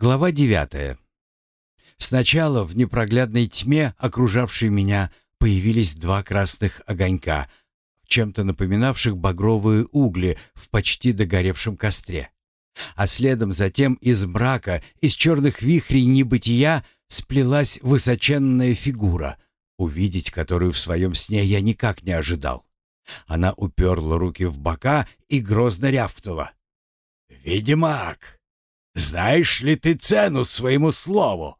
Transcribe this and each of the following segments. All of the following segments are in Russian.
Глава девятая. Сначала в непроглядной тьме, окружавшей меня, появились два красных огонька, чем-то напоминавших багровые угли в почти догоревшем костре. А следом затем из мрака, из черных вихрей небытия сплелась высоченная фигура, увидеть которую в своем сне я никак не ожидал. Она уперла руки в бока и грозно рявкнула. «Ведьмак, знаешь ли ты цену своему слову?»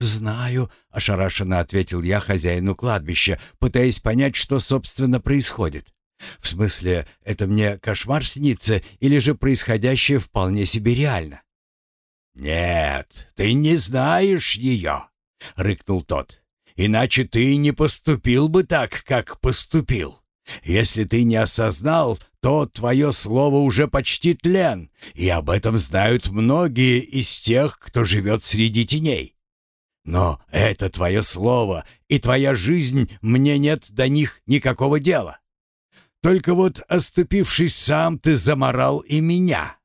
«Знаю», — ошарашенно ответил я хозяину кладбища, пытаясь понять, что, собственно, происходит. «В смысле, это мне кошмар снится или же происходящее вполне себе реально?» «Нет, ты не знаешь ее», — рыкнул тот. «Иначе ты не поступил бы так, как поступил. Если ты не осознал, то твое слово уже почти тлен, и об этом знают многие из тех, кто живет среди теней. Но это твое слово и твоя жизнь, мне нет до них никакого дела. Только вот, оступившись сам, ты заморал и меня.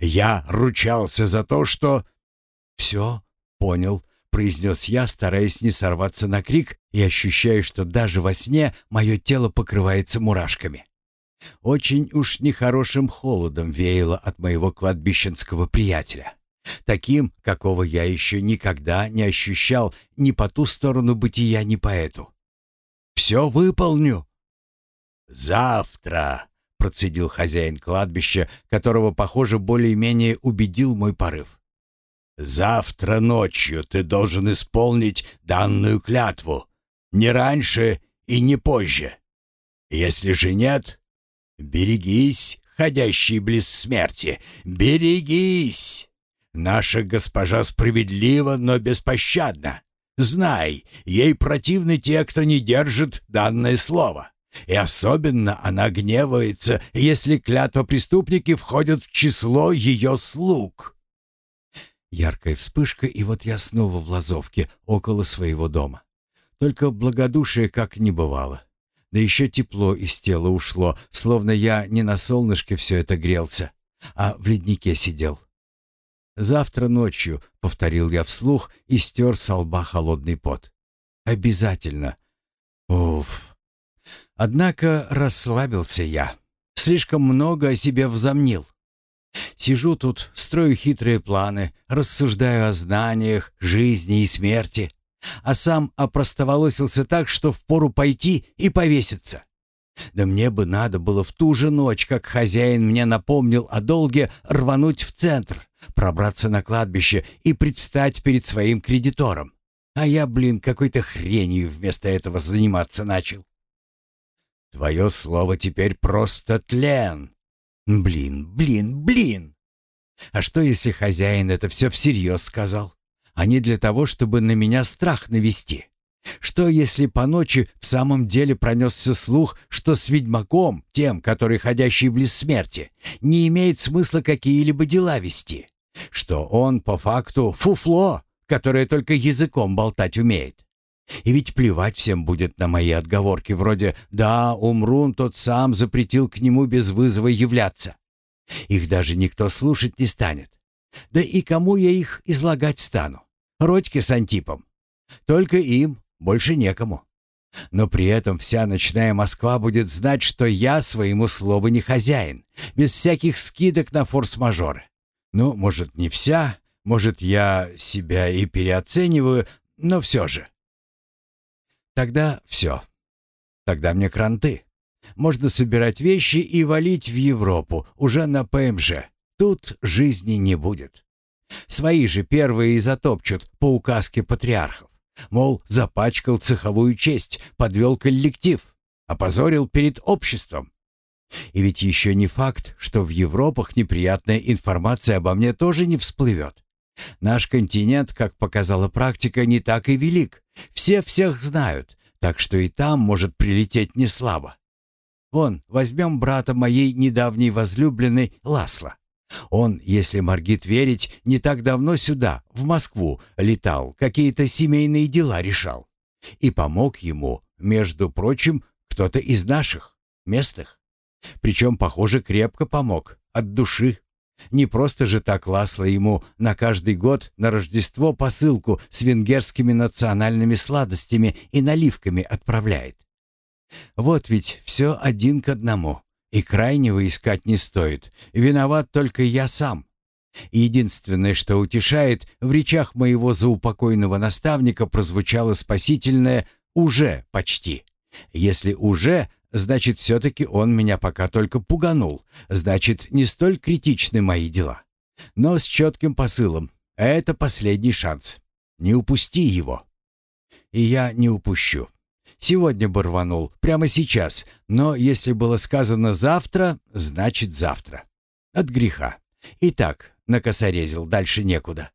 Я ручался за то, что...» «Все, понял», — произнес я, стараясь не сорваться на крик и ощущая, что даже во сне мое тело покрывается мурашками. Очень уж нехорошим холодом веяло от моего кладбищенского приятеля. Таким, какого я еще никогда не ощущал ни по ту сторону бытия, ни по эту. «Все выполню». «Завтра», — процедил хозяин кладбища, которого, похоже, более-менее убедил мой порыв. «Завтра ночью ты должен исполнить данную клятву, не раньше и не позже. Если же нет, берегись, ходящий близ смерти, берегись!» Наша госпожа справедлива, но беспощадна. Знай, ей противны те, кто не держит данное слово. И особенно она гневается, если клятва преступники входят в число ее слуг. Яркая вспышка, и вот я снова в Лазовке, около своего дома. Только благодушие как не бывало. Да еще тепло из тела ушло, словно я не на солнышке все это грелся, а в леднике сидел. «Завтра ночью», — повторил я вслух и стер с лба холодный пот. «Обязательно». Уф. Однако расслабился я. Слишком много о себе взомнил. Сижу тут, строю хитрые планы, рассуждаю о знаниях, жизни и смерти, а сам опростоволосился так, что впору пойти и повеситься. Да мне бы надо было в ту же ночь, как хозяин мне напомнил о долге, рвануть в центр, пробраться на кладбище и предстать перед своим кредитором. А я, блин, какой-то хренью вместо этого заниматься начал. Твое слово теперь просто тлен. Блин, блин, блин. А что, если хозяин это все всерьез сказал, а не для того, чтобы на меня страх навести? Что, если по ночи в самом деле пронесся слух, что с ведьмаком, тем, который ходящий близ смерти, не имеет смысла какие-либо дела вести? что он по факту фуфло, которое только языком болтать умеет. И ведь плевать всем будет на мои отговорки вроде «да, Умрун тот сам запретил к нему без вызова являться». Их даже никто слушать не станет. Да и кому я их излагать стану? Родьке с Антипом. Только им, больше некому. Но при этом вся ночная Москва будет знать, что я своему слову не хозяин, без всяких скидок на форс-мажоры. Ну, может, не вся, может, я себя и переоцениваю, но все же. Тогда все. Тогда мне кранты. Можно собирать вещи и валить в Европу, уже на ПМЖ. Тут жизни не будет. Свои же первые и затопчут по указке патриархов. Мол, запачкал цеховую честь, подвел коллектив, опозорил перед обществом. И ведь еще не факт, что в Европах неприятная информация обо мне тоже не всплывет. Наш континент, как показала практика, не так и велик. Все всех знают, так что и там может прилететь не слабо. Вон, возьмем брата моей недавней возлюбленной Ласла. Он, если Маргит верить, не так давно сюда, в Москву, летал, какие-то семейные дела решал. И помог ему, между прочим, кто-то из наших, местных. Причем, похоже, крепко помог, от души. Не просто же так Ласло ему на каждый год на Рождество посылку с венгерскими национальными сладостями и наливками отправляет. Вот ведь все один к одному. И крайнего искать не стоит. Виноват только я сам. Единственное, что утешает, в речах моего заупокойного наставника прозвучало спасительное «уже почти». Если «уже», значит, все-таки он меня пока только пуганул. Значит, не столь критичны мои дела. Но с четким посылом. Это последний шанс. Не упусти его. И я не упущу. Сегодня бы рванул, прямо сейчас. Но если было сказано «завтра», значит «завтра». От греха. Итак, накосорезил, дальше некуда.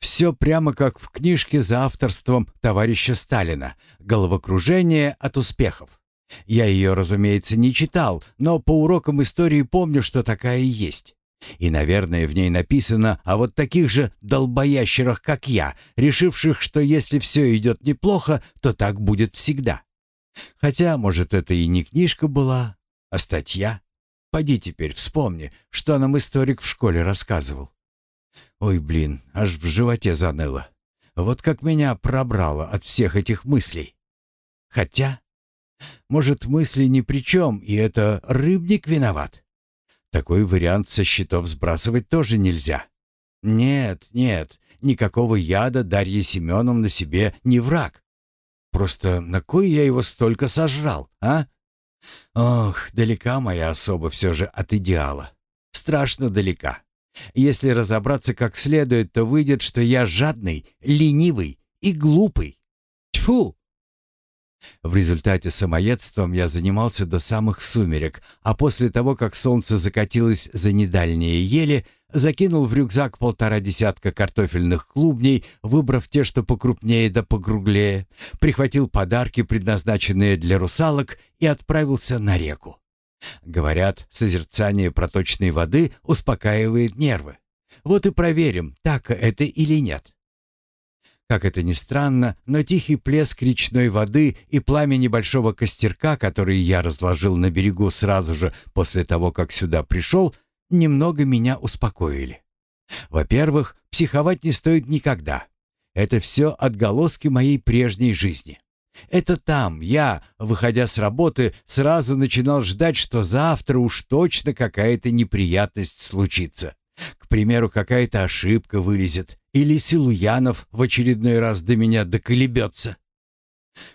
Все прямо как в книжке за авторством товарища Сталина «Головокружение от успехов». Я ее, разумеется, не читал, но по урокам истории помню, что такая есть. И, наверное, в ней написано о вот таких же долбоящерах, как я, решивших, что если все идет неплохо, то так будет всегда. Хотя, может, это и не книжка была, а статья. Поди теперь вспомни, что нам историк в школе рассказывал. Ой, блин, аж в животе заныло. Вот как меня пробрало от всех этих мыслей. Хотя, может, мысли ни при чем, и это рыбник виноват? Такой вариант со счетов сбрасывать тоже нельзя. Нет, нет, никакого яда Дарья Семеновна себе не враг. Просто на кой я его столько сожрал, а? Ох, далека моя особа все же от идеала. Страшно далека. Если разобраться как следует, то выйдет, что я жадный, ленивый и глупый. Тьфу! В результате самоедством я занимался до самых сумерек, а после того, как солнце закатилось за недальние ели, закинул в рюкзак полтора десятка картофельных клубней, выбрав те, что покрупнее да покруглее, прихватил подарки, предназначенные для русалок, и отправился на реку. Говорят, созерцание проточной воды успокаивает нервы. Вот и проверим, так это или нет. Как это ни странно, но тихий плеск речной воды и пламя небольшого костерка, который я разложил на берегу сразу же после того, как сюда пришел, немного меня успокоили. Во-первых, психовать не стоит никогда. Это все отголоски моей прежней жизни. Это там я, выходя с работы, сразу начинал ждать, что завтра уж точно какая-то неприятность случится. К примеру, какая-то ошибка вылезет, или Силуянов в очередной раз до меня доколебется.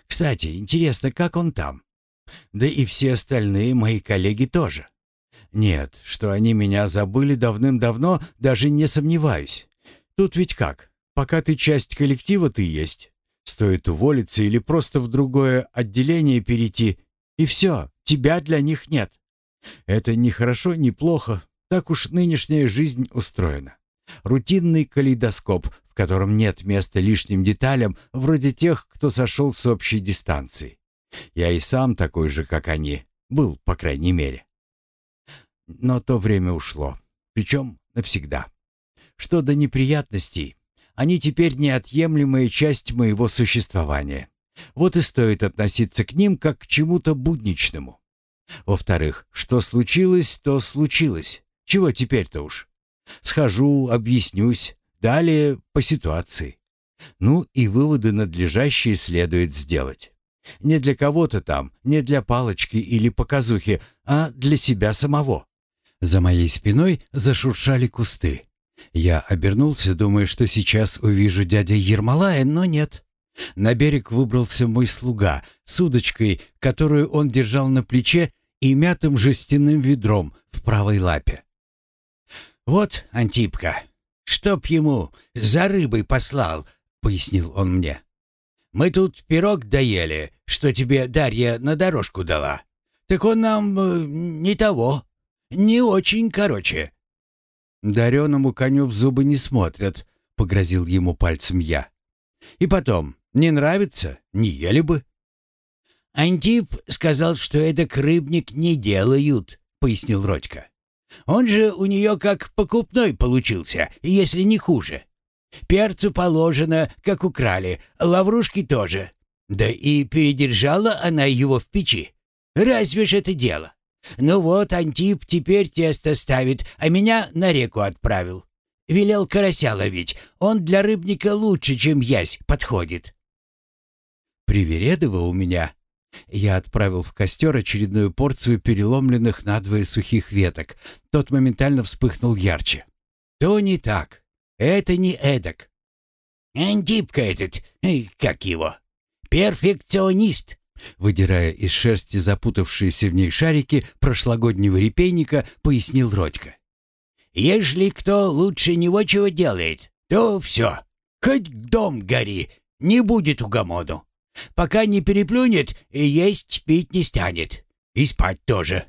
Кстати, интересно, как он там? Да и все остальные мои коллеги тоже. Нет, что они меня забыли давным-давно, даже не сомневаюсь. Тут ведь как? Пока ты часть коллектива, ты есть. Стоит уволиться или просто в другое отделение перейти, и все, тебя для них нет. Это ни хорошо, ни плохо, так уж нынешняя жизнь устроена. Рутинный калейдоскоп, в котором нет места лишним деталям, вроде тех, кто сошел с общей дистанции. Я и сам такой же, как они, был, по крайней мере. Но то время ушло, причем навсегда. Что до неприятностей, они теперь неотъемлемая часть моего существования. Вот и стоит относиться к ним как к чему-то будничному. Во-вторых, что случилось, то случилось. Чего теперь-то уж? Схожу, объяснюсь, далее по ситуации. Ну и выводы надлежащие следует сделать. Не для кого-то там, не для палочки или показухи, а для себя самого. За моей спиной зашуршали кусты. Я обернулся, думая, что сейчас увижу дядя Ермолая, но нет. На берег выбрался мой слуга с удочкой, которую он держал на плече и мятым жестяным ведром в правой лапе. «Вот, Антипка, чтоб ему за рыбой послал», — пояснил он мне. «Мы тут пирог доели, что тебе Дарья на дорожку дала. Так он нам э, не того, не очень короче». «Дареному коню в зубы не смотрят», — погрозил ему пальцем я. «И потом, не нравится, не ели бы». «Антип сказал, что это рыбник не делают», — пояснил Родька. Он же у нее как покупной получился, если не хуже. Перцу положено, как украли, лаврушки тоже. Да и передержала она его в печи. Разве ж это дело? Ну вот, Антип теперь тесто ставит, а меня на реку отправил. Велел карася ловить. Он для рыбника лучше, чем ясь, подходит. Привередово у меня. Я отправил в костер очередную порцию переломленных надвое сухих веток. Тот моментально вспыхнул ярче. То не так. Это не эдак. Антипка этот, как его, перфекционист. Выдирая из шерсти запутавшиеся в ней шарики прошлогоднего репейника, пояснил Родька. Если кто лучше него чего делает, то все. Хоть дом гори, не будет угомоду. Пока не переплюнет, и есть пить не станет. И спать тоже.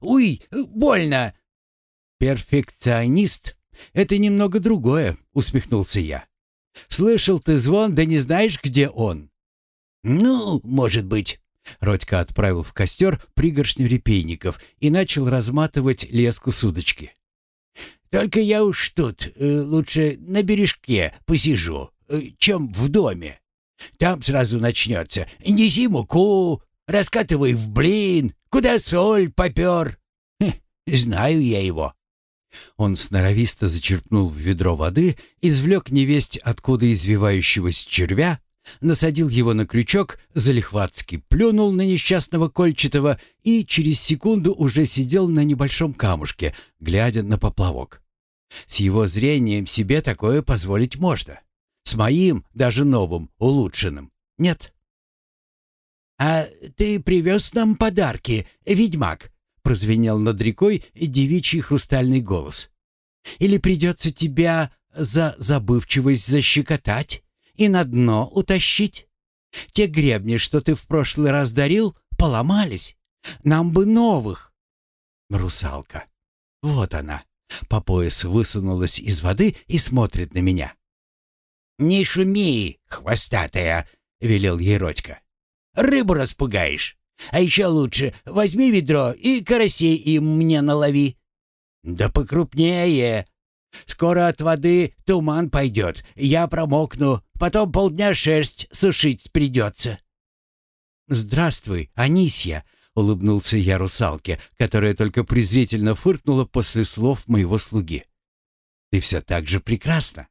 Уй, больно. Перфекционист — это немного другое, усмехнулся я. Слышал ты звон, да не знаешь, где он. Ну, может быть. Родька отправил в костер пригоршню репейников и начал разматывать леску с удочки. Только я уж тут э, лучше на бережке посижу, э, чем в доме. Там сразу начнется. Неси муку, раскатывай в блин, куда соль попер. Хе, знаю я его. Он сноровисто зачерпнул в ведро воды, извлек невесть откуда извивающегося червя, насадил его на крючок, залихватски плюнул на несчастного Кольчатого и через секунду уже сидел на небольшом камушке, глядя на поплавок. С его зрением себе такое позволить можно. С моим, даже новым, улучшенным, нет. «А ты привез нам подарки, ведьмак?» — прозвенел над рекой девичий хрустальный голос. «Или придется тебя за забывчивость защекотать и на дно утащить? Те гребни, что ты в прошлый раз дарил, поломались. Нам бы новых». Русалка. Вот она. По пояс высунулась из воды и смотрит на меня. «Не шуми, хвостатая!» — велел ей. «Рыбу распугаешь. А еще лучше возьми ведро и карасей им мне налови. Да покрупнее. Скоро от воды туман пойдет, я промокну, потом полдня шерсть сушить придется». «Здравствуй, Анисья!» — улыбнулся я русалке, которая только презрительно фыркнула после слов моего слуги. «Ты все так же прекрасна!»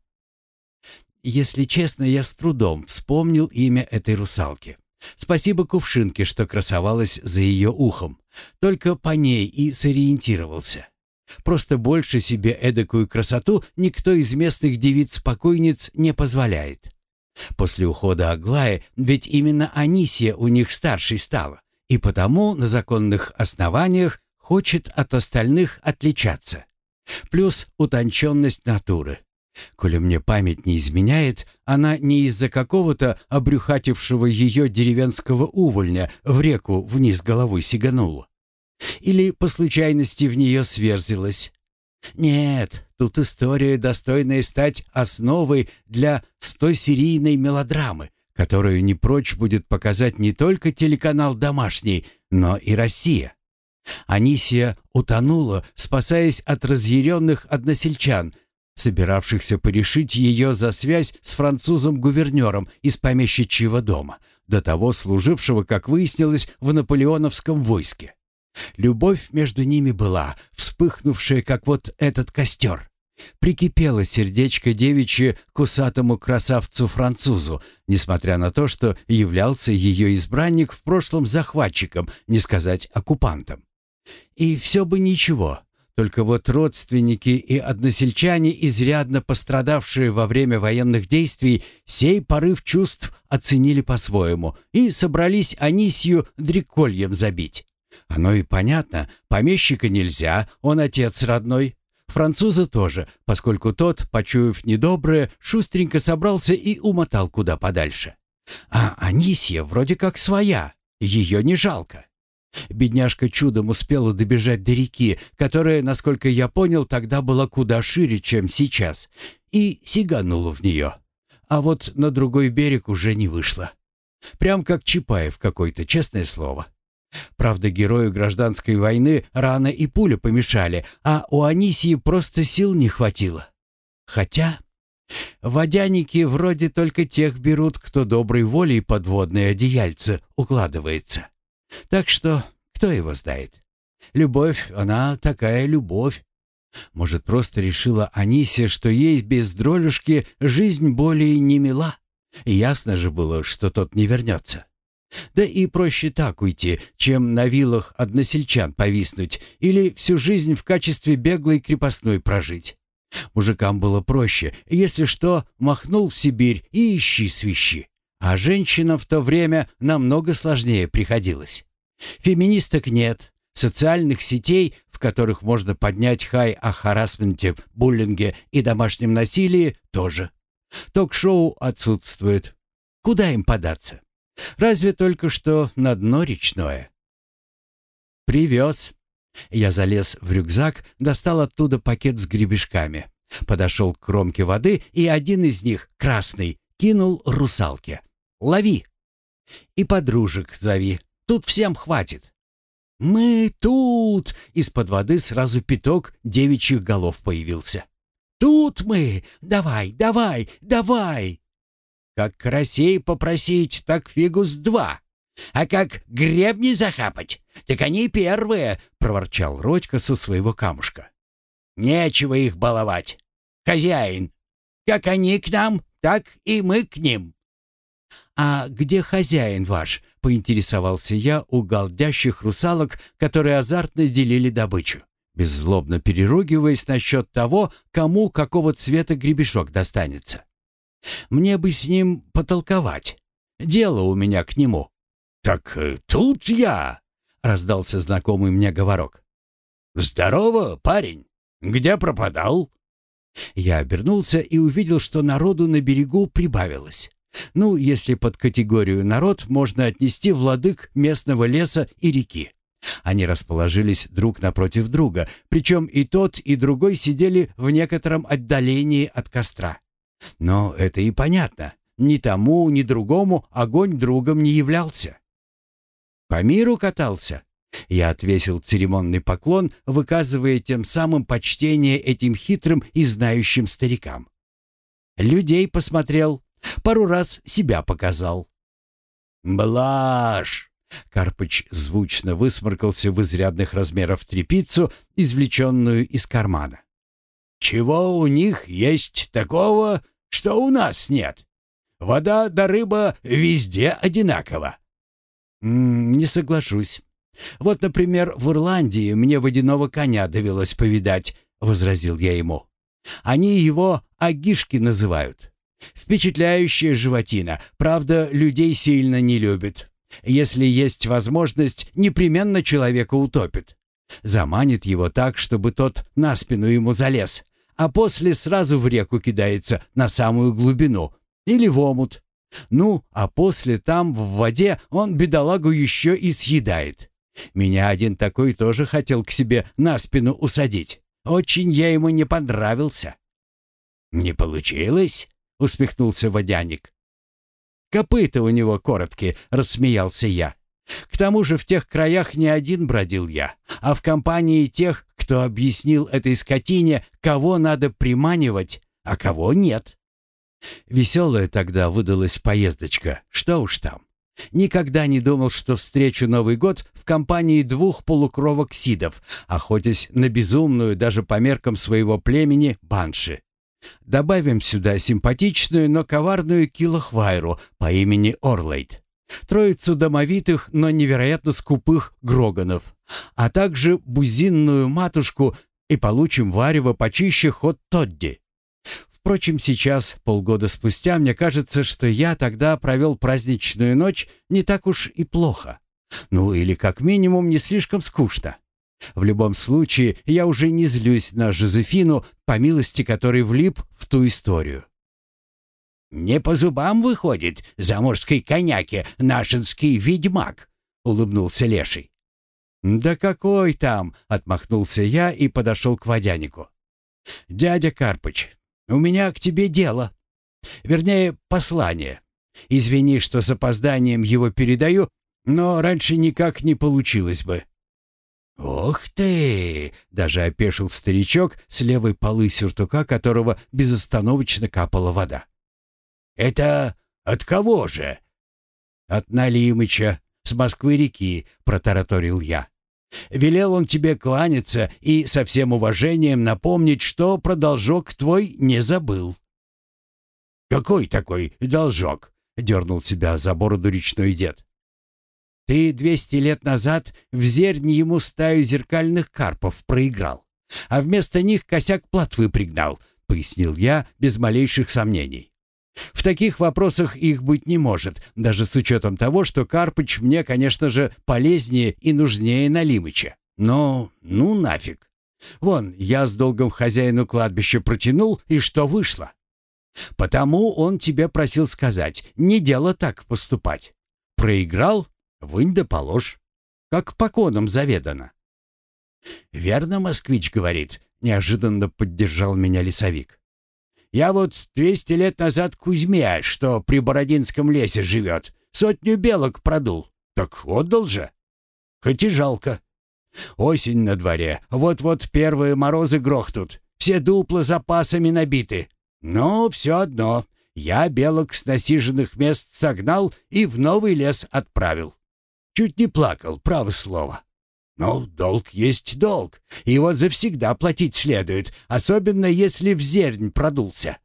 Если честно, я с трудом вспомнил имя этой русалки. Спасибо кувшинке, что красовалась за ее ухом. Только по ней и сориентировался. Просто больше себе эдакую красоту никто из местных девиц-покойниц не позволяет. После ухода Аглаи ведь именно Анисия у них старшей стала, и потому на законных основаниях хочет от остальных отличаться. Плюс утонченность натуры. Коли мне память не изменяет, она не из-за какого-то обрюхатившего ее деревенского увольня в реку вниз головой сиганула. Или по случайности в нее сверзилась. Нет, тут история, достойная стать основой для стосерийной мелодрамы, которую не прочь будет показать не только телеканал «Домашний», но и «Россия». Анисия утонула, спасаясь от разъяренных односельчан, собиравшихся порешить ее за связь с французом-гувернером из помещичьего дома, до того служившего, как выяснилось, в наполеоновском войске. Любовь между ними была, вспыхнувшая, как вот этот костер. Прикипело сердечко девичье к усатому красавцу-французу, несмотря на то, что являлся ее избранник в прошлом захватчиком, не сказать оккупантом. И все бы ничего, только вот родственники и односельчане, изрядно пострадавшие во время военных действий, сей порыв чувств оценили по-своему и собрались Анисью дрекольем забить. Оно и понятно, помещика нельзя, он отец родной. Француза тоже, поскольку тот, почуяв недоброе, шустренько собрался и умотал куда подальше. А Анисья вроде как своя, ее не жалко. Бедняжка чудом успела добежать до реки, которая, насколько я понял, тогда была куда шире, чем сейчас, и сиганула в нее. А вот на другой берег уже не вышла. Прям как Чапаев какой-то, честное слово. Правда, герою гражданской войны рана и пуля помешали, а у Анисии просто сил не хватило. Хотя... Водяники вроде только тех берут, кто доброй волей подводное одеяльце укладывается. Так что, кто его знает? Любовь, она такая любовь. Может, просто решила Анисия, что ей без дролюшки жизнь более не мила. Ясно же было, что тот не вернется. Да и проще так уйти, чем на вилах односельчан повиснуть или всю жизнь в качестве беглой крепостной прожить. Мужикам было проще, если что, махнул в Сибирь и ищи свищи. А женщинам в то время намного сложнее приходилось. Феминисток нет, социальных сетей, в которых можно поднять хай о харасменте, буллинге и домашнем насилии, тоже. Ток-шоу отсутствует. Куда им податься? Разве только что на дно речное. «Привез». Я залез в рюкзак, достал оттуда пакет с гребешками. Подошел к кромке воды, и один из них, красный, кинул русалке. «Лови!» «И подружек зови. Тут всем хватит». «Мы тут!» — из-под воды сразу пяток девичьих голов появился. «Тут мы! Давай, давай, давай!» Как карасей попросить, так фигус два. А как гребни захапать, так они первые, — проворчал Родька со своего камушка. Нечего их баловать. Хозяин, как они к нам, так и мы к ним. «А где хозяин ваш?» — поинтересовался я у галдящих русалок, которые азартно делили добычу, беззлобно переругиваясь насчет того, кому какого цвета гребешок достанется. Мне бы с ним потолковать. Дело у меня к нему». «Так э, тут я!» — раздался знакомый мне говорок. «Здорово, парень! Где пропадал?» Я обернулся и увидел, что народу на берегу прибавилось. Ну, если под категорию «народ» можно отнести владык местного леса и реки. Они расположились друг напротив друга, причем и тот, и другой сидели в некотором отдалении от костра. Но это и понятно. Ни тому, ни другому огонь другом не являлся. По миру катался. Я отвесил церемонный поклон, выказывая тем самым почтение этим хитрым и знающим старикам. Людей посмотрел, пару раз себя показал. «Блажь!» Карпыч звучно высморкался в изрядных размеров трепицу, извлеченную из кармана. «Чего у них есть такого, что у нас нет. Вода да рыба везде одинаково. не соглашусь. Вот, например, в Ирландии мне водяного коня довелось повидать, возразил я ему. Они его агишки называют. Впечатляющая животина, правда, людей сильно не любит. Если есть возможность, непременно человека утопит. Заманит его так, чтобы тот на спину ему залез, а после сразу в реку кидается на самую глубину или в омут. Ну, а после там, в воде, он бедолагу еще и съедает. Меня один такой тоже хотел к себе на спину усадить. Очень я ему не понравился. «Не получилось?» — усмехнулся водяник. «Копыта у него короткие», — рассмеялся я. К тому же в тех краях не один бродил я, а в компании тех, кто объяснил этой скотине, кого надо приманивать, а кого нет. Веселая тогда выдалась поездочка, что уж там. Никогда не думал, что встречу Новый год в компании двух полукровок сидов, охотясь на безумную даже по меркам своего племени банши. Добавим сюда симпатичную, но коварную килохвайру по имени Орлейд троицу домовитых, но невероятно скупых гроганов, а также бузинную матушку и получим варево почище ход Тодди. Впрочем, сейчас, полгода спустя, мне кажется, что я тогда провел праздничную ночь не так уж и плохо. Ну или как минимум не слишком скучно. В любом случае, я уже не злюсь на Жозефину, по милости которой влип в ту историю. «Не по зубам выходит заморской коняке нашинский ведьмак», — улыбнулся Леший. «Да какой там!» — отмахнулся я и подошел к водянику. «Дядя Карпыч, у меня к тебе дело. Вернее, послание. Извини, что с опозданием его передаю, но раньше никак не получилось бы». «Ух ты!» — даже опешил старичок с левой полы сюртука, которого безостановочно капала вода. «Это от кого же?» «От Налимыча, с Москвы-реки», — протараторил я. Велел он тебе кланяться и со всем уважением напомнить, что про должок твой не забыл». «Какой такой должок?» — дернул себя за бороду речной дед. «Ты двести лет назад в зерне ему стаю зеркальных карпов проиграл, а вместо них косяк плотвы пригнал», — пояснил я без малейших сомнений. В таких вопросах их быть не может, даже с учетом того, что Карпыч мне, конечно же, полезнее и нужнее Налимыча. Но ну нафиг. Вон, я с долгом хозяину кладбища протянул, и что вышло? Потому он тебе просил сказать, не дело так поступать. Проиграл, вынь да положь. Как по конам заведано. «Верно, москвич говорит», — неожиданно поддержал меня лесовик. Я вот двести лет назад Кузьме, что при Бородинском лесе живет, сотню белок продул. Так отдал же. Хоть и жалко. Осень на дворе, вот-вот первые морозы грохнут, все дупла запасами набиты. Но все одно, я белок с насиженных мест согнал и в новый лес отправил. Чуть не плакал, право слово. Но долг есть долг. Его завсегда платить следует, особенно если в зернь продулся.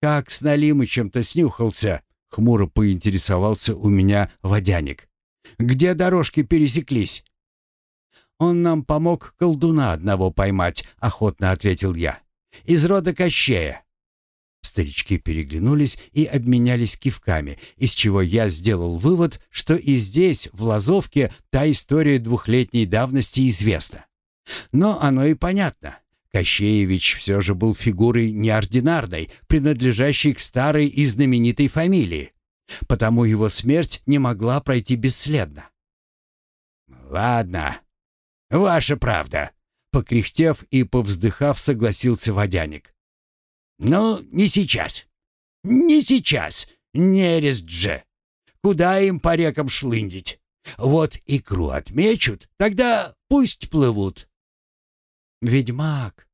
Как с Налимычем-то снюхался, хмуро поинтересовался у меня водяник. Где дорожки пересеклись? Он нам помог колдуна одного поймать, охотно ответил я. Из рода Кощея. Старички переглянулись и обменялись кивками, из чего я сделал вывод, что и здесь, в Лазовке, та история двухлетней давности известна. Но оно и понятно. Кощеевич все же был фигурой неординарной, принадлежащей к старой и знаменитой фамилии. Потому его смерть не могла пройти бесследно. «Ладно, ваша правда», — покряхтев и повздыхав, согласился водяник. «Ну, не сейчас. Не сейчас. Нерест же. Куда им по рекам шлындить? Вот икру отмечут, тогда пусть плывут». «Ведьмак!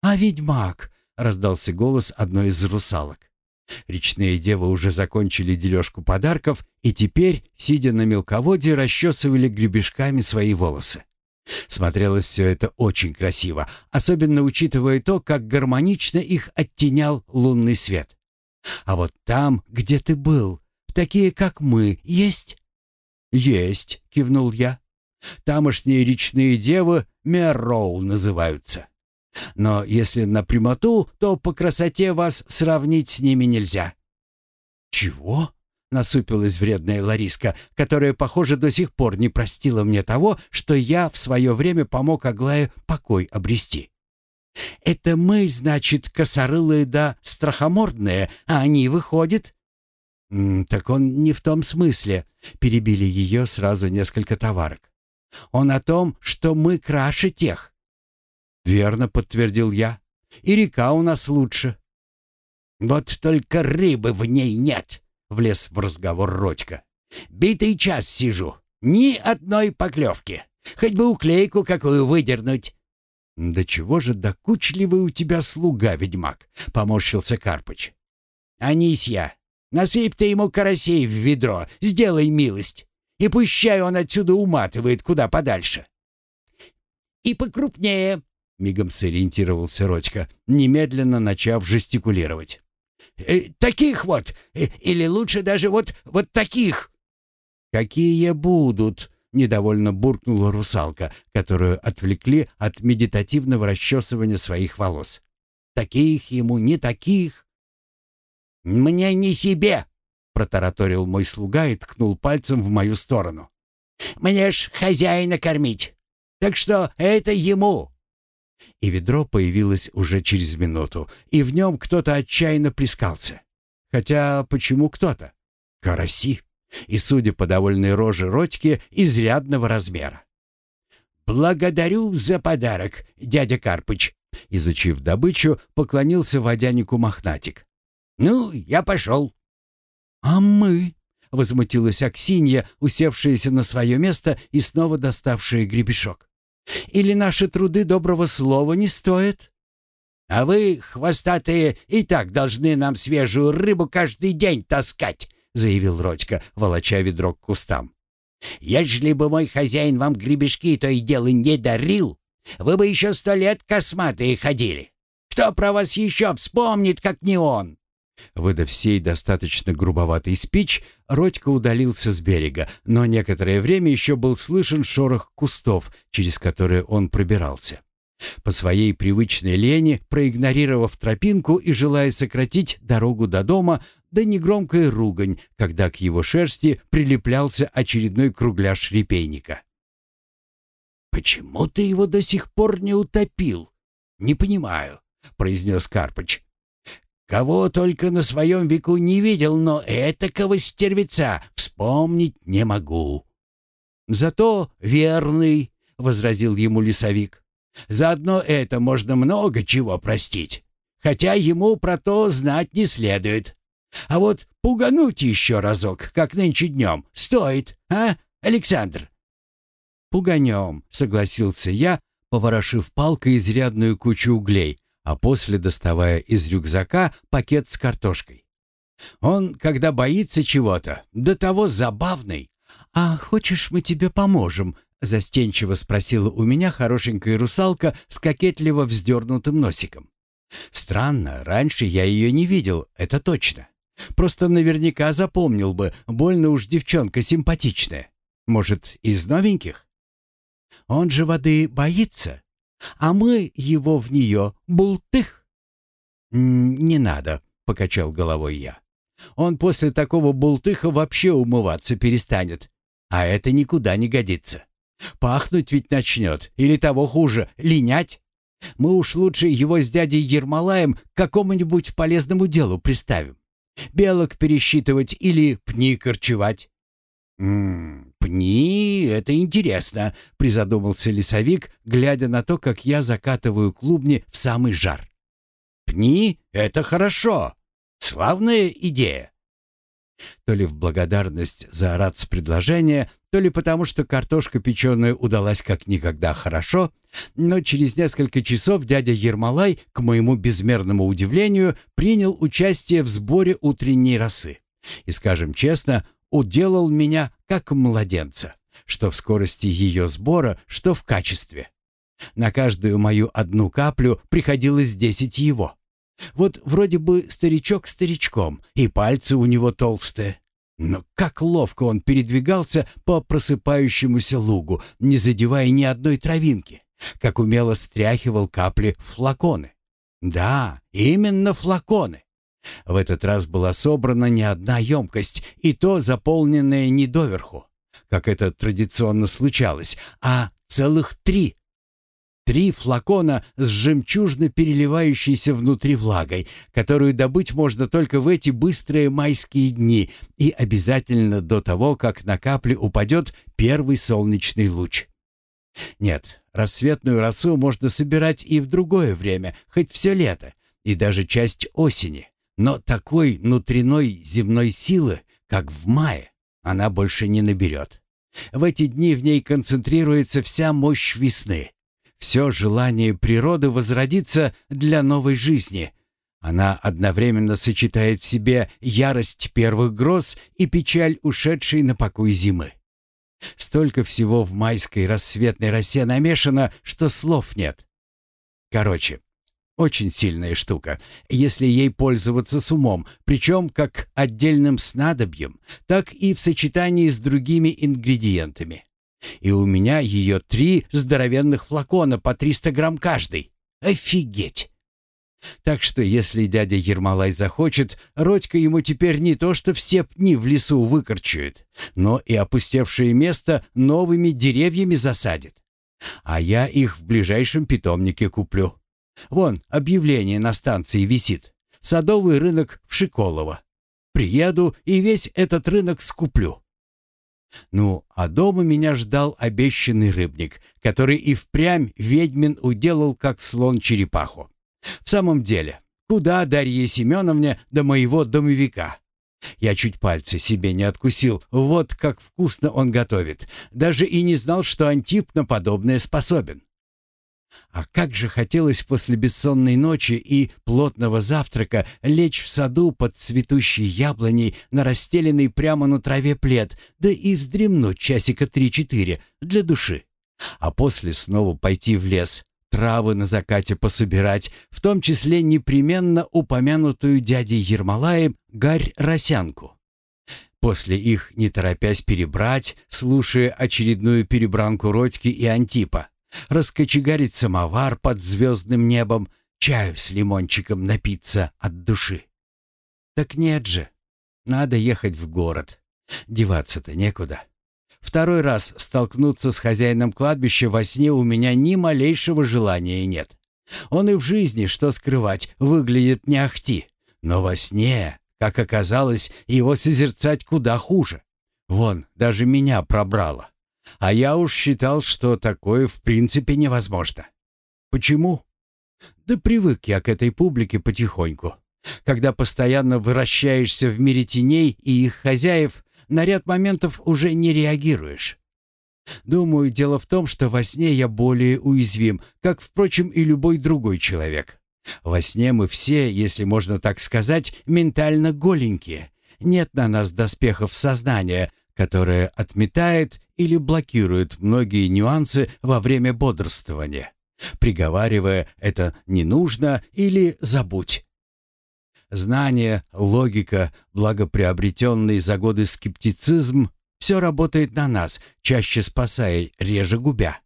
А ведьмак!» — раздался голос одной из русалок. Речные девы уже закончили дележку подарков и теперь, сидя на мелководье, расчесывали гребешками свои волосы. Смотрелось все это очень красиво, особенно учитывая то, как гармонично их оттенял лунный свет. А вот там, где ты был, такие, как мы, есть? Есть, кивнул я. Тамошние речные девы Мерроу называются. Но если на прямоту, то по красоте вас сравнить с ними нельзя. Чего? Насупилась вредная Лариска, которая, похоже, до сих пор не простила мне того, что я в свое время помог Аглае покой обрести. «Это мы, значит, косорылые да страхомордные, а они выходят?» «Так он не в том смысле», — перебили ее сразу несколько товарок. «Он о том, что мы краше тех». «Верно», — подтвердил я. «И река у нас лучше». «Вот только рыбы в ней нет», — влез в разговор Родька. «Битый час сижу. Ни одной поклевки. Хоть бы уклейку какую выдернуть». «Да чего же докучливый у тебя слуга, ведьмак?» — поморщился Карпыч. «Анисья, насыпь ты ему карасей в ведро, сделай милость, и пущай он отсюда уматывает куда подальше». «И покрупнее», — мигом сориентировался Родька, немедленно начав жестикулировать. Э, таких вот, э, или лучше даже вот вот таких». «Какие будут?» — недовольно буркнула русалка, которую отвлекли от медитативного расчесывания своих волос. «Таких ему, не таких». «Мне не себе!» — протараторил мой слуга и ткнул пальцем в мою сторону. «Мне ж хозяина кормить, так что это ему!» И ведро появилось уже через минуту, и в нем кто-то отчаянно плескался. Хотя почему кто-то? Караси. И, судя по довольной роже Родьки, изрядного размера. «Благодарю за подарок, дядя Карпыч!» Изучив добычу, поклонился водянику Мохнатик. «Ну, я пошел». «А мы?» — возмутилась Аксинья, усевшаяся на свое место и снова доставшая гребешок. Или наши труды доброго слова не стоят? А вы, хвостатые, и так должны нам свежую рыбу каждый день таскать, заявил Родька, волоча ведро к кустам. Ежели бы мой хозяин вам гребешки то и дело не дарил, вы бы еще сто лет косматые ходили. Кто про вас еще вспомнит, как не он?» Выдав сей достаточно грубоватый спич, Родька удалился с берега, но некоторое время еще был слышен шорох кустов, через которые он пробирался. По своей привычной лени, проигнорировав тропинку и желая сократить дорогу до дома, да негромкая ругань, когда к его шерсти прилеплялся очередной кругляш репейника. «Почему ты его до сих пор не утопил? Не понимаю», — произнес Карпыч. «Кого только на своем веку не видел, но этакого стервеца вспомнить не могу». «Зато верный», — возразил ему лесовик. «Заодно это можно много чего простить, хотя ему про то знать не следует. А вот пугануть еще разок, как нынче днем, стоит, а, Александр?» «Пуганем», — согласился я, поворошив палкой изрядную кучу углей, а после доставая из рюкзака пакет с картошкой. «Он, когда боится чего-то, до того забавный. А хочешь, мы тебе поможем?» — застенчиво спросила у меня хорошенькая русалка с кокетливо вздернутым носиком. Странно, раньше я ее не видел, это точно. Просто наверняка запомнил бы, больно уж девчонка симпатичная. Может, из новеньких? Он же воды боится, а мы его в нее бултых. «Не надо», — покачал головой я. «Он после такого бултыха вообще умываться перестанет, а это никуда не годится. Пахнуть ведь начнет, или того хуже, линять. Мы уж лучше его с дядей Ермолаем к какому-нибудь полезному делу приставим. Белок пересчитывать или пни корчевать?» «М -м, «Пни — это интересно», — призадумался лесовик, глядя на то, как я закатываю клубни в самый жар. «Пни — это хорошо. Славная идея». То ли в благодарность за рац предложение, то ли потому, что картошка печеная удалась как никогда хорошо, но через несколько часов дядя Ермолай, к моему безмерному удивлению, принял участие в сборе утренней росы. И, скажем честно, уделал меня как младенца, что в скорости ее сбора, что в качестве. На каждую мою одну каплю приходилось десять его. Вот вроде бы старичок старичком, и пальцы у него толстые. Но как ловко он передвигался по просыпающемуся лугу, не задевая ни одной травинки, как умело стряхивал капли в флаконы. Да, именно флаконы. В этот раз была собрана не одна емкость, и то заполненная не доверху, как это традиционно случалось, а целых три. Три флакона с жемчужно переливающейся внутри влагой, которую добыть можно только в эти быстрые майские дни и обязательно до того, как на капли упадет первый солнечный луч. Нет, рассветную росу можно собирать и в другое время, хоть все лето, и даже часть осени. Но такой внутренной земной силы, как в мае, она больше не наберет. В эти дни в ней концентрируется вся мощь весны, все желание природы возродиться для новой жизни. Она одновременно сочетает в себе ярость первых гроз и печаль ушедшей на покой зимы. Столько всего в майской рассветной росе намешано, что слов нет. Короче, очень сильная штука, если ей пользоваться с умом, причем как отдельным снадобьем, так и в сочетании с другими ингредиентами. И у меня ее три здоровенных флакона по 300 грамм каждый. Офигеть! Так что если дядя Ермолай захочет, Родька ему теперь не то что все пни в лесу выкорчует, но и опустевшее место новыми деревьями засадит. А я их в ближайшем питомнике куплю. Вон, объявление на станции висит. Садовый рынок в Шиколово. Приеду и весь этот рынок скуплю. Ну, а дома меня ждал обещанный рыбник, который и впрямь ведьмин уделал, как слон черепаху. В самом деле, куда Дарье Семеновне до моего домовика? Я чуть пальцы себе не откусил, вот как вкусно он готовит. Даже и не знал, что Антип на подобное способен. А как же хотелось после бессонной ночи и плотного завтрака лечь в саду под цветущей яблоней на расстеленный прямо на траве плед, да и вздремнуть часика три-четыре для души. А после снова пойти в лес, травы на закате пособирать, в том числе непременно упомянутую дядей Ермолаем гарь-росянку. После их, не торопясь перебрать, слушая очередную перебранку Родьки и Антипа, раскочегарить самовар под звездным небом, чаю с лимончиком напиться от души. Так нет же, надо ехать в город. Деваться-то некуда. Второй раз столкнуться с хозяином кладбища во сне у меня ни малейшего желания нет. Он и в жизни, что скрывать, выглядит не ахти. Но во сне, как оказалось, его созерцать куда хуже. Вон, даже меня пробрало. А я уж считал, что такое в принципе невозможно. Почему? Да привык я к этой публике потихоньку. Когда постоянно вращаешься в мире теней и их хозяев, на ряд моментов уже не реагируешь. Думаю, дело в том, что во сне я более уязвим, как, впрочем, и любой другой человек. Во сне мы все, если можно так сказать, ментально голенькие. Нет на нас доспехов сознания, которое отметает или блокирует многие нюансы во время бодрствования, приговаривая «это не нужно» или «забудь». Знание, логика, благоприобретенный за годы скептицизм — все работает на нас, чаще спасая, реже губя.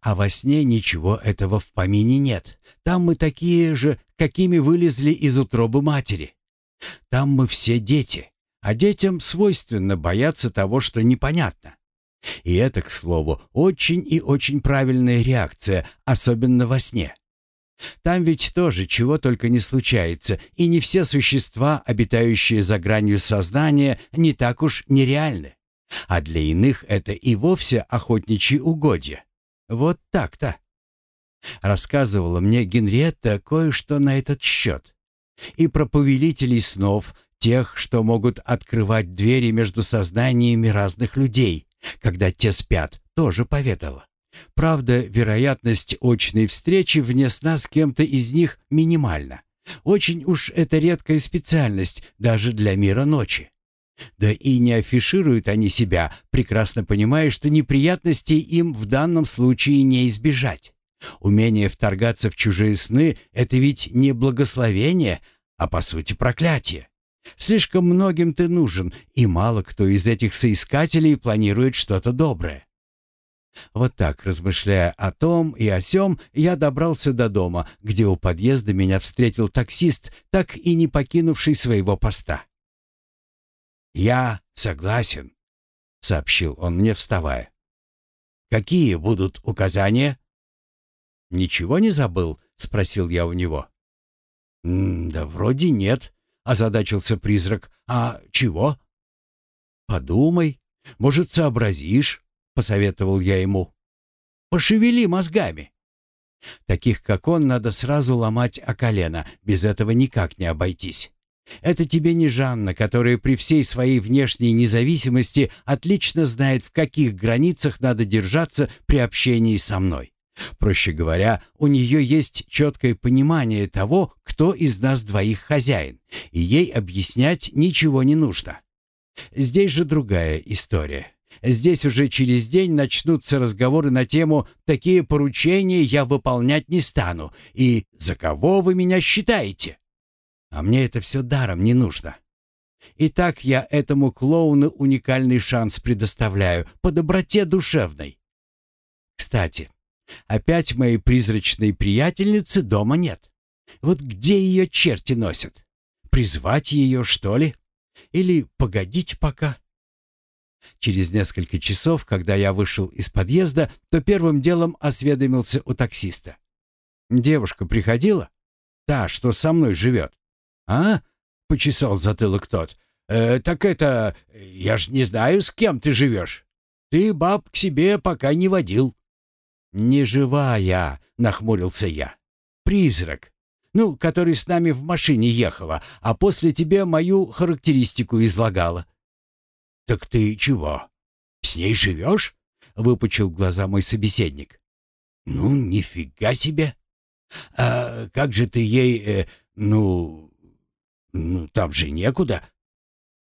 А во сне ничего этого в помине нет. Там мы такие же, какими вылезли из утробы матери. Там мы все дети, а детям свойственно бояться того, что непонятно. И это, к слову, очень и очень правильная реакция, особенно во сне. Там ведь тоже чего только не случается, и не все существа, обитающие за гранью сознания, не так уж нереальны. А для иных это и вовсе охотничьи угодья. Вот так-то. Рассказывала мне Генриетта кое-что на этот счет. И про повелителей снов, тех, что могут открывать двери между сознаниями разных людей, когда те спят, тоже поведала. Правда, вероятность очной встречи вне сна с кем-то из них минимальна. Очень уж это редкая специальность даже для мира ночи. Да и не афишируют они себя, прекрасно понимая, что неприятностей им в данном случае не избежать. Умение вторгаться в чужие сны — это ведь не благословение, а по сути проклятие. Слишком многим ты нужен, и мало кто из этих соискателей планирует что-то доброе. Вот так, размышляя о том и о сём, я добрался до дома, где у подъезда меня встретил таксист, так и не покинувший своего поста. «Я согласен», — сообщил он мне, вставая. «Какие будут указания?» «Ничего не забыл?» — спросил я у него. «Да вроде нет», — озадачился призрак. «А чего?» «Подумай. Может, сообразишь?» — посоветовал я ему. «Пошевели мозгами». Таких, как он, надо сразу ломать о колено, без этого никак не обойтись. Это тебе не Жанна, которая при всей своей внешней независимости отлично знает, в каких границах надо держаться при общении со мной. Проще говоря, у нее есть четкое понимание того, кто из нас двоих хозяин, и ей объяснять ничего не нужно. Здесь же другая история. Здесь уже через день начнутся разговоры на тему «такие поручения я выполнять не стану» и «за кого вы меня считаете?» А мне это все даром не нужно. Итак, я этому клоуну уникальный шанс предоставляю по доброте душевной. Кстати, опять моей призрачной приятельницы дома нет. Вот где ее черти носят? Призвать ее, что ли? Или погодить пока? Через несколько часов, когда я вышел из подъезда, то первым делом осведомился у таксиста. «Девушка приходила? Та, что со мной живет?» «А?» — почесал затылок тот. «Э, «Так это... Я ж не знаю, с кем ты живешь. Ты баб к себе пока не водил». «Не живая», — нахмурился я. «Призрак. Ну, который с нами в машине ехала, а после тебе мою характеристику излагала». «Так ты чего? С ней живешь?» — выпучил глаза мой собеседник. Ну, нифига себе. А как же ты ей, э, ну, ну, там же некуда.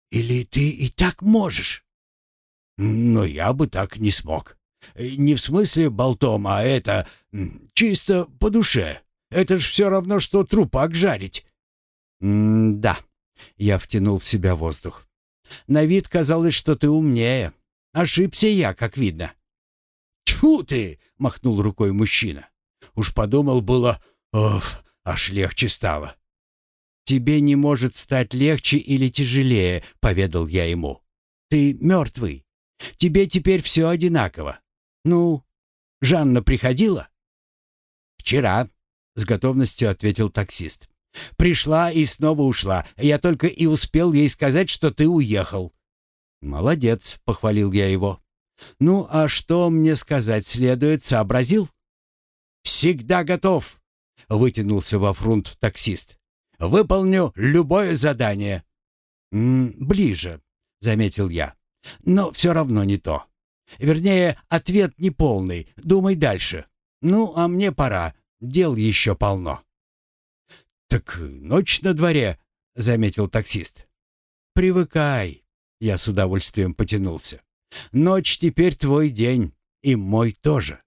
Или ты и так можешь? Но я бы так не смог. Не в смысле болтом, а это чисто по душе. Это ж все равно, что трупак жарить. М-да. Я втянул в себя воздух. На вид казалось, что ты умнее. Ошибся я, как видно. Тьфу ты, махнул рукой мужчина. Уж подумал было, оф, аж легче стало. «Тебе не может стать легче или тяжелее», — поведал я ему. «Ты мертвый. Тебе теперь все одинаково. Ну, Жанна приходила?» «Вчера», — с готовностью ответил таксист. «Пришла и снова ушла. Я только и успел ей сказать, что ты уехал». «Молодец», — похвалил я его. «Ну, а что мне сказать следует, сообразил?» «Всегда готов», — вытянулся во фрунт таксист. «Выполню любое задание». «М -м, «Ближе», — заметил я. «Но все равно не то. Вернее, ответ неполный. Думай дальше. Ну, а мне пора. Дел еще полно». «Так ночь на дворе», — заметил таксист. «Привыкай», — я с удовольствием потянулся. «Ночь теперь твой день, и мой тоже».